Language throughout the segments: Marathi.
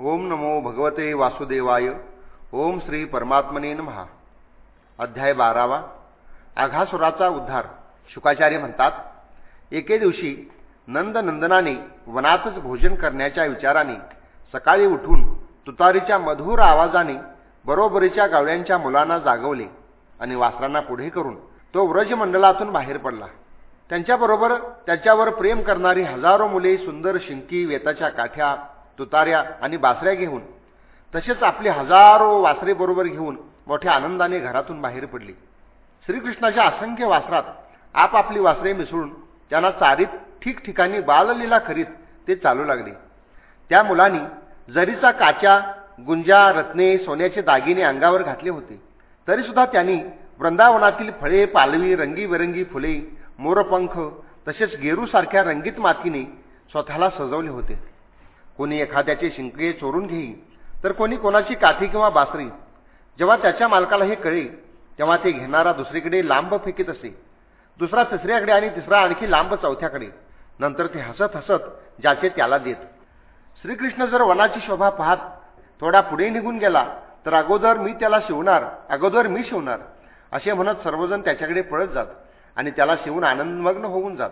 ओम नमो भगवते वासुदेवाय. ओम श्री परमात्मने महा अध्याय बारावा. आघासुराचा उद्धार. शुकाचार्य म्हणतात एके दिवशी नंदनंदनाने वनातच भोजन करण्याच्या विचाराने सकाळी उठून तुतारीच्या मधुर आवाजाने बरोबरीच्या गावड्यांच्या मुलांना जागवले आणि वासरांना पुढे करून तो व्रजमंडलातून बाहेर पडला. त्यांच्याबरोबर त्याच्यावर प्रेम करणारी हजारो मुले सुंदर शिंकी वेताच्या काठ्या तुतार्या आणि बासऱ्या घेऊन तसेच आपली हजारो वासरे बरोबर घेऊन मोठ्या आनंदाने घरातून बाहेर पडली. श्रीकृष्णाच्या असंख्य वासरात आपापली वासरे मिसळून त्यांना चारीत ठिकठिकाणी बाललीला करीत ते चालू लागले. त्या मुलांनी जरीचा काच्या गुंजा रत्ने सोन्याचे दागिने अंगावर घातले होते तरीसुद्धा त्यांनी वृंदावनातील फळे पालवी रंगीबेरंगी फुले मोरपंख तसेच गेरूसारख्या रंगीत मातीने स्वतःला सजवले होते. कोणी एखाद्याचे शिंके चोरून घेई तर कोणी कोणाची काठी किंवा बासरी. जेव्हा त्याच्या मालकाला हे कळे तेव्हा ते घेणारा दुसरीकडे लांब फेकीत असे. दुसरा तिसऱ्याकडे आणि तिसरा आणखी लांब चौथ्याकडे. नंतर ते हसत हसत ज्याचे त्याला देत. श्रीकृष्ण जर वनाची शोभा पाहत थोडा पुढे निघून गेला तर अगोदर मी त्याला शिवणार अगोदर मी शिवणार असे म्हणत सर्वजण त्याच्याकडे पळत जात आणि त्याला शिवून आनंदमग्न होऊन जात.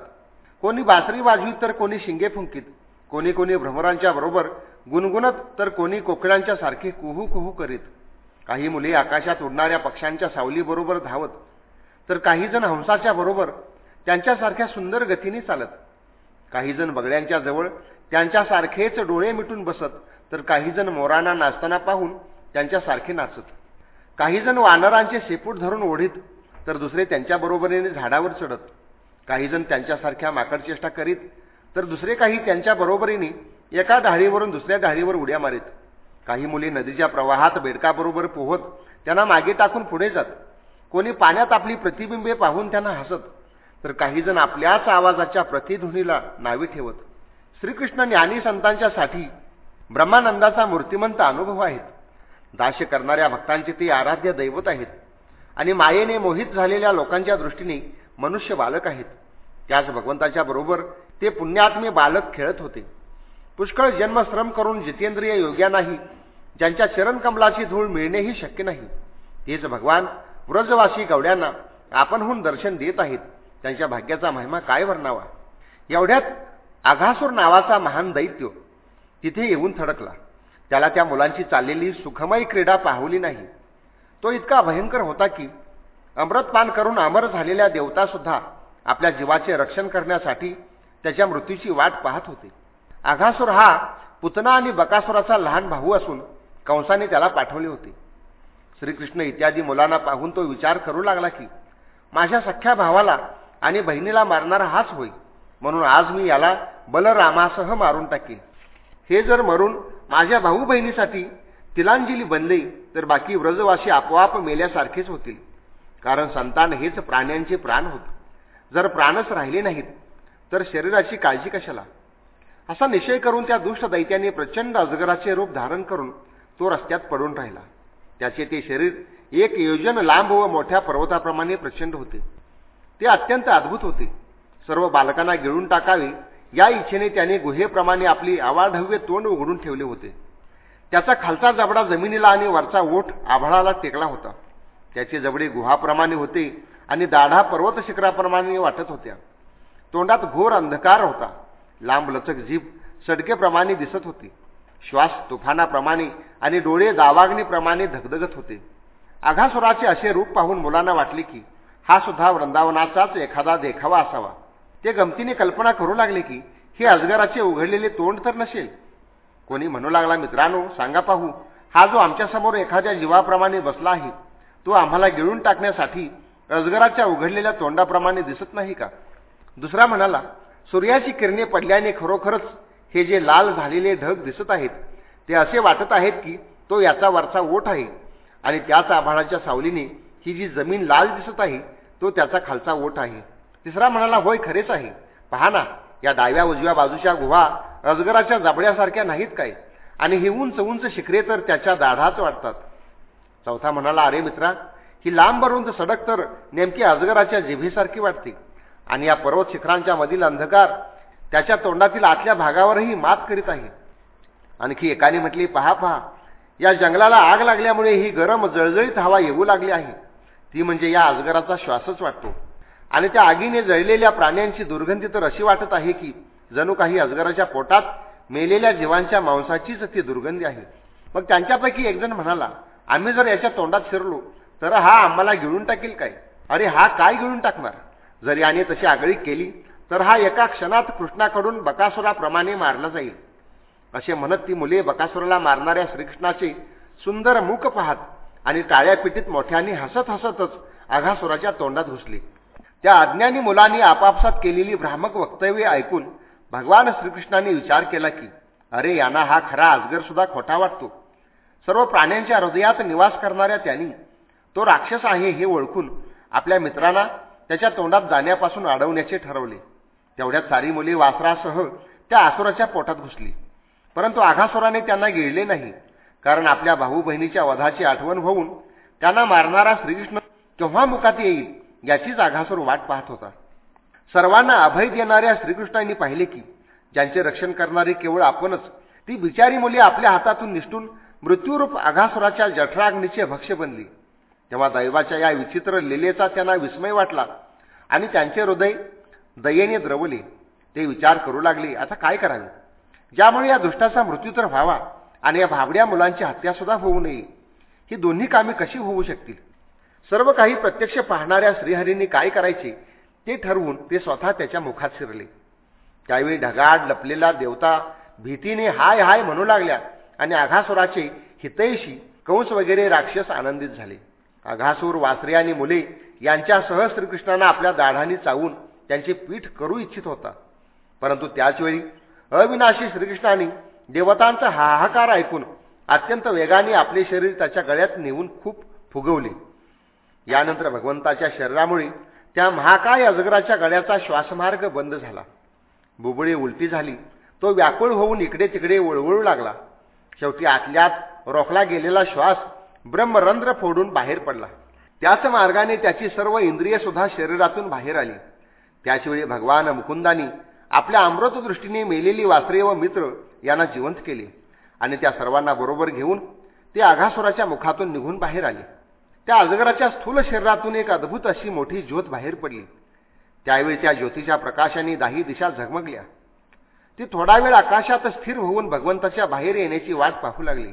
कोणी बासरी वाजवीत तर कोणी शिंगे फुंकीत. कोणी कोणी भ्रमरांच्या बरोबर गुणगुणत तर कोणी कोकिळांच्या सारखी कुहू कुहू करीत. काही मुले आकाशात उडणाऱ्या पक्ष्यांच्या सावलीबरोबर धावत. तर काही जण हंसाच्या बरोबर त्यांच्यासारख्या सुंदर गतीने चालत. काही जण बगड्यांच्या जवळ त्यांच्यासारखेच डोळे मिटून बसत. तर काही जण मोरांना नाचताना पाहून त्यांच्यासारखे नाचत. काही जण वानरांचे शेपूट धरून ओढीत. तर दुसरे त्यांच्या बरोबरीने झाडावर चढत. काही जण त्यांच्यासारख्या माकडचेष्टा करीत. तर दुसरे काही त्यांच्या बरोबरीने एका धारीवरून दुसऱ्या धारीवर उड्या मारीत. काही मुली नदीच्या प्रवाहात बेडकाबरोबर पोहत त्यांना मागे टाकून पुढे जात. कोणी पाण्यात आपली प्रतिबिंबे पाहून त्यांना हसत. तर काही जण आपल्याच आवाजाच्या प्रतिध्वनीला नावी ठेवत. श्रीकृष्ण ज्ञानी संतांच्यासाठी ब्रह्मानंदाचा मूर्तिमंत अनुभव आहेत. दाश करणाऱ्या भक्तांचे ते आराध्य दैवत आहेत. आणि मायेने मोहित झालेल्या लोकांच्या दृष्टीने मनुष्य बालक आहेत. त्याच भगवंताच्या बरोबर ते पुण्यात्मे बालक खेळत होते. पुष्कळ जन्मश्रम करून जितेंद्रिय योग्यानाही ज्यांच्या चरणकमलाची धूळ मिळणेही शक्य नाही. तेच भगवान व्रजवासी गवड्यांना आपणहून दर्शन देत आहेत. त्यांच्या भाग्याचा महिमा काय वर्णावा? एवढ्यात आघासूर नावाचा महान दैत्य तिथे येऊन थडकला. त्याला त्या मुलांची चाललेली सुखमयी क्रीडा पाहवली नाही. तो इतका भयंकर होता की अमृतपान करून अमर झालेल्या देवतासुद्धा आपल्या जीवाचे रक्षण करण्यासाठी त्याच्या मृत्यूची वाट पाहत होते. आघासूर हा पुतना आणि बकासुराचा लहान भाऊ असून कंसाने त्याला पाठवले होते. श्रीकृष्ण इत्यादी मुलांना पाहून तो विचार करू लागला की माझ्या सख्या भावाला आणि बहिणीला मारणारा हाच होईल म्हणून आज मी याला बलरामासह मारून टाकेन हे जर मरून माझ्या भाऊ बहिणीसाठी तिलांजली बनले तर बाकी व्रजवासी आपोआप मेल्यासारखेच होतील कारण संतान हेच प्राण्यांचे प्राण होते. जर प्राणच राहिले नाहीत तर शरीराची काळजी कशाला? असा निश्चय करून त्या दुष्ट दैत्याने प्रचंड अजगराचे रूप धारण करून तो रस्त्यात पडून राहिला. त्याचे ते शरीर एक योजन लांब व मोठ्या पर्वताप्रमाणे प्रचंड होते. ते अत्यंत अद्भुत होते. सर्व बालकांना गिळून टाकावे या इच्छेने त्याने गुहेप्रमाणे आपली आवाढव्य तोंड उघडून ठेवले होते. त्याचा खालचा जबडा जमिनीला आणि वरचा ओठ आभाळाला टेकला होता. त्याचे जबडे गुहाप्रमाणे होते आणि दाढा पर्वत शिखराप्रमाणे वाटत होत्या. तोंडात घोर अंधकार होता. लांबलचक जीभ सडकेप्रमाणे दिसत होती. श्वास तुफानाप्रमाणे आणि डोळे गावाग्नीप्रमाणे धगधगत होते. आघासुराचे असे रूप पाहून मुलांना वाटले की हा सुद्धा वृंदावनाचाच एखादा देखावा असावा. ते गमतीने कल्पना करू लागले की हे अजगराचे उघडलेले तोंड तर नसेल. कोणी म्हणू लागला मित्रांनो सांगा पाहू हा जो आमच्यासमोर एखाद्या जीवाप्रमाणे बसला आहे तो आम्हाला गिळून टाकण्यासाठी अजगराच्या उघडलेल्या तोंडाप्रमाणे दिसत नाही का? दुसरा म्हणाला सूर्याची किरणे पडल्याने खरोखरच हे जे लाल झालेले ढग दिसत आहेत ते असे वाटत आहेत की तो याचा वरचा ओठ आहे आणि त्याच आभाळाच्या सावलीने ही जी जमीन लाल दिसत आहे तो त्याचा खालचा ओठ आहे. तिसरा म्हणाला होय खरेच आहे. पहा ना या डाव्या उजव्या बाजूच्या गुहा अजगराच्या जाबड्यासारख्या नाहीत काय? आणि हे उंच उंच शिखरे तर त्याच्या दाढाच वाटतात. चौथा म्हणाला अरे मित्रा ही लांब रुंद सडक तर नेमकी अजगराच्या जिभेसारखी वाटते. आणि या पर्वत शिखरांच्या मधील अंधकार त्याच्या तोंडातील आतल्या भागावरही मात करीत आहे. आणखी एकाने म्हटले पहा पहा या जंगलाला आग लागल्यामुळे ही गरम जळजळीत हवा येऊ लागली आहे. ती म्हणजे या अजगराचा श्वासच वाटतो. आणि त्या आगीने जळलेल्या प्राण्यांची दुर्गंधी तर अशी वाटत आहे की जणू काही अजगराच्या पोटात मेलेल्या जीवांच्या मांसाचीच ती दुर्गंधी आहे. मग त्यांच्यापैकी एकजण म्हणाला आम्ही जर याच्या तोंडात शिरलो तर हा आम्हाला गिळून टाकेल काय? अरे हा काय गिळून टाकणार? जर याने तशी आगळी केली तर हा एका क्षणात कृष्णाकडून बकासुराप्रमाणे मारला जाईल. असे म्हणत ती मुले बकासुराला मारणाऱ्या श्रीकृष्णाचे सुंदर मुख पाहत आणि टाळ्या पिटीत मोठ्याने हसत हसतच आघासुराच्या तोंडात घुसली. त्या अज्ञानी मुलांनी आपापसात केलेली भ्रामक वक्तव्य ऐकून भगवान श्रीकृष्णाने विचार केला की अरे यांना हा खरा अजगर सुद्धा खोटा वाटतो. सर्व प्राण्यांच्या हृदयात निवास करणाऱ्या त्यांनी तो राक्षस आहे हे ओळखून आपल्या मित्राला त्याच्या तोंडात जाण्यापासून अडवण्याचे ठरवले. तेवढ्यात सारी मुले वासरासह त्या आसुराच्या पोटात घुसली. परंतु आघासुराने त्यांना गिळले नाही कारण आपल्या भाऊ बहिणीच्या वधाची आठवण होऊन त्यांना मारणारा श्रीकृष्ण केव्हा मुखात येईल याचीच आघासूर वाट पाहत होता. सर्वांना अभय देणाऱ्या श्रीकृष्णांनी पाहिले की ज्यांचे रक्षण करणारी केवळ आपणच ती बिचारी मुली आपल्या हातातून निष्ठून मृत्यूरूप आघासुराच्या जठराग्नीचे भक्ष्य बनली. तेव्हा दैवाच्या या विचित्र लिलेचा त्यांना विस्मय वाटला. आणि त्यांचे हृदय दयेने द्रवले. ते विचार करू लागले आता काय करावे? ज्यामुळे या दुष्टाचा मृत्यू तर व्हावा आणि या भाबड्या मुलांची हत्यासुद्धा होऊ नये. ही दोन्ही कामे कशी होऊ शकतील? सर्व काही प्रत्यक्ष पाहणाऱ्या श्रीहरींनी काय करायचे ते ठरवून ते स्वतः त्याच्या मुखात शिरले. त्यावेळी ढगाड लपलेला देवता भीतीने हाय हाय म्हणू लागल्या आणि आघासुराचे हितैषी कंस वगैरे राक्षस आनंदित झाले. अघासूर वासरे आणि मुले यांच्यासह श्रीकृष्णांना आपल्या दाढांनी चावून त्यांचे पीठ करू इच्छित होता. परंतु त्याचवेळी अविनाशी श्रीकृष्णाने देवतांचा हाहाकार ऐकून अत्यंत वेगाने आपले शरीर त्याच्या गळ्यात नेऊन खूप फुगवले. यानंतर भगवंताच्या शरीरामुळे त्या महाकाय अजगराच्या गळ्याचा श्वासमार्ग बंद झाला. बुबळी उलटी झाली. तो व्याकुळ होऊन इकडे तिकडे वळवळू लागला. शेवटी आतल्यात रोखला गेलेला श्वास ब्रह्मरंध्र फोडून बाहेर पडला. त्याच मार्गाने त्याची सर्व इंद्रिय सुद्धा शरीरातून बाहेर आली. त्याचवेळी भगवान मुकुंदानी आपल्या अमृतदृष्टीने मेलेली वासरे व मित्र यांना जिवंत केले आणि त्या सर्वांना बरोबर घेऊन ते आघासुराच्या मुखातून निघून बाहेर आले. त्या अजगराच्या स्थूल शरीरातून एक अद्भुत अशी मोठी ज्योत बाहेर पडली. त्यावेळी त्या ज्योतीच्या प्रकाशाने दाही दिशा झगमगल्या. ती थोडा वेळ आकाशात स्थिर होऊन भगवंताच्या बाहेर येण्याची वाट पाहू लागली.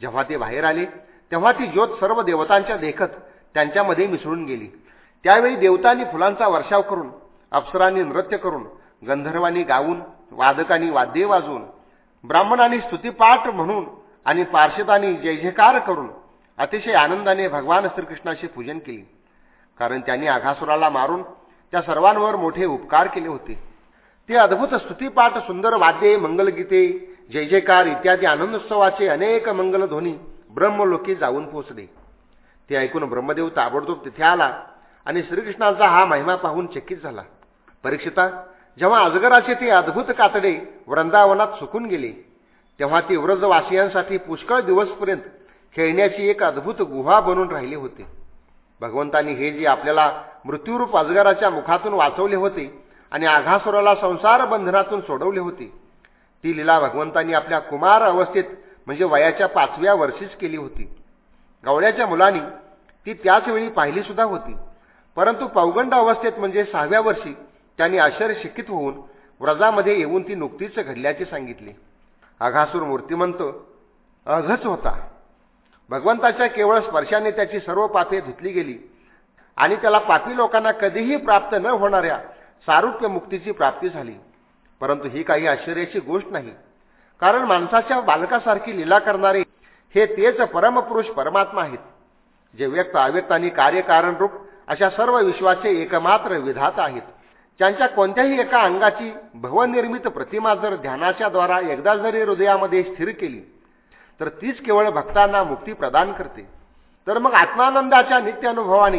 जेव्हा ते बाहेर आले तेव्हा ती ज्योत सर्व देवतांच्या देखत त्यांच्यामध्ये मिसळून गेली. त्यावेळी देवतांनी फुलांचा वर्षाव करून अप्सरांनी नृत्य करून गंधर्वांनी गाऊन वादकांनी वाद्ये वाजवून ब्राह्मणांनी स्तुतीपाठ म्हणून आणि पार्षदांनी जय जयकार करून अतिशय आनंदाने भगवान श्रीकृष्णाचे पूजन केले. कारण त्यांनी आघासुराला मारून त्या सर्वांवर मोठे उपकार केले होते. ते अद्भुत स्तुतीपाठ सुंदर वाद्ये मंगलगीते जय जयकार इत्यादी आनंदोत्सवाचे अनेक मंगलध्वनी ब्रह्मलोकी जाऊन पोचले. ते ऐकून ब्रह्मदेव ताबडतोब तिथे आला आणि श्रीकृष्णाचा हा महिमा पाहून चकित झाला. परीक्षिता जेव्हा अजगराचे ते अद्भुत कातडे वृंदावनात सुकून गेले तेव्हा ती व्रजवासियांसाठी पुष्कळ दिवसपर्यंत खेळण्याची एक अद्भुत गुहा बनून राहिले होते. भगवंतांनी हे जे आपल्याला मृत्यूरूप अजगराच्या मुखातून वाचवले होते आणि आघासुराला संसार बंधनातून सोडवले होते ती लीला भगवंतांनी आपल्या कुमार अवस्थेत म्हणजे वयाच्या पाचव्या वर्षीच केली होती. गवळ्याच्या मुलांनी ती त्याचवेळी पाहिली सुद्धा होती. परंतु पौगंड अवस्थेत म्हणजे सहाव्या वर्षी त्यांनी आश्चर्यशिकित होऊन व्रजामध्ये येऊन ती नुकतीच घडल्याचे सांगितले. आघासूर मूर्तिमंत अघच होता. भगवंताच्या केवळ स्पर्शाने त्याची सर्व पापे धुतली गेली आणि त्याला पापी लोकांना कधीही प्राप्त न होणाऱ्या सारुप्य मुक्तीची प्राप्ती झाली. परंतु ही काही आश्चर्याची गोष्ट नाही. कारण माणसाच्या बालकासारखी लीला करणारे हे तेच परमपुरुष परमात्मा आहेत. जे व्यक्त अव्यक्त आणि कार्यकारण रूप अशा सर्व विश्वाचे एकमात्र विधाता आहेत. त्यांच्या कोणत्याही एका अंगाची भवनिर्मित प्रतिमा जर ध्यानाच्या द्वारा एकदा जरी हृदयामध्ये स्थिर केली तर तीच केवळ भक्तांना मुक्ती प्रदान करते. तर मग आत्मानंदाच्या नित्य अनुभवाने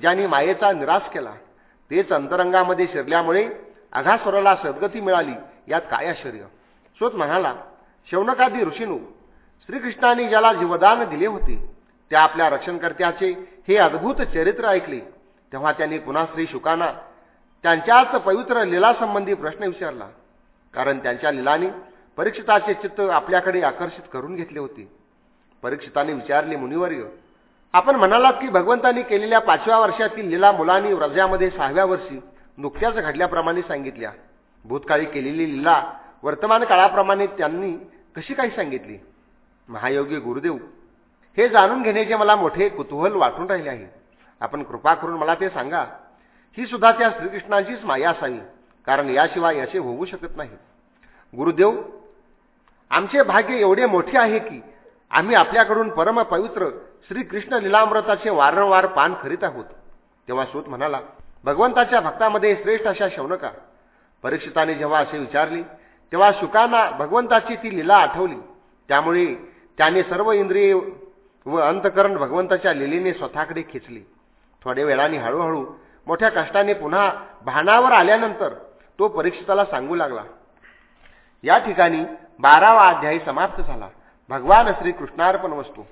ज्यांनी मायेचा निराश केला तेच अंतरंगामध्ये शिरल्यामुळे अघास्वराला सद्गती मिळाली यात काय आश्चर्य? स्वत म्हणाला शौनकादी ऋषीनू श्रीकृष्णाने ज्याला जीवदान दिले होते त्या आपल्या रक्षणकर्त्याचे हे अद्भुत चरित्र ऐकले. तेव्हा त्यांनी पुन्हा श्री शुकांना त्यांच्याच पवित्र लीलासंबंधी प्रश्न विचारला. कारण त्यांच्या लिलाने परीक्षिताचे चित्त आपल्याकडे आकर्षित करून घेतले होते. परीक्षिताने विचारले मुनिवर्य आपण म्हणालात की भगवंतांनी केलेल्या पाचव्या वर्षातील लीला मुलांनी व्रजामध्ये सहाव्या वर्षी नुकत्याच घडल्याप्रमाणे सांगितल्या. भूतकाळी केलेली लीला वर्तमान काळाप्रमाणे त्यांनी कशी काही सांगितली? महायोगी गुरुदेव हे जाणून घेण्याचे मला मोठे कुतूहल वाटून राहिले आहे. आपण कृपा करून मला ते सांगा. ही सुद्धा त्या श्रीकृष्णांचीच माया असावी कारण याशिवाय असे होऊ शकत नाही. गुरुदेव आमचे भाग्य एवढे मोठे आहे की आम्ही आपल्याकडून परमपवित्र श्रीकृष्ण लिलामृताचे वारंवार पान करीत आहोत. तेव्हा सूत म्हणाला भगवंताच्या भक्तामध्ये श्रेष्ठ अशा शौनका. परीक्षिताने जेव्हा असे विचारले तेव्हा शुकांना भगवंताची ती लीला आठवली. त्यामुळे त्याने सर्व इंद्रिय व अंतकरण भगवंताच्या लिलेने स्वतःकडे खेचली. थोड्या वेळाने हळूहळू मोठ्या कष्टाने पुन्हा भानावर आल्यानंतर तो परीक्षिताला सांगू लागला. या ठिकाणी बारावा अध्यायी समाप्त झाला. भगवान श्रीकृष्णार्पण वस्तू.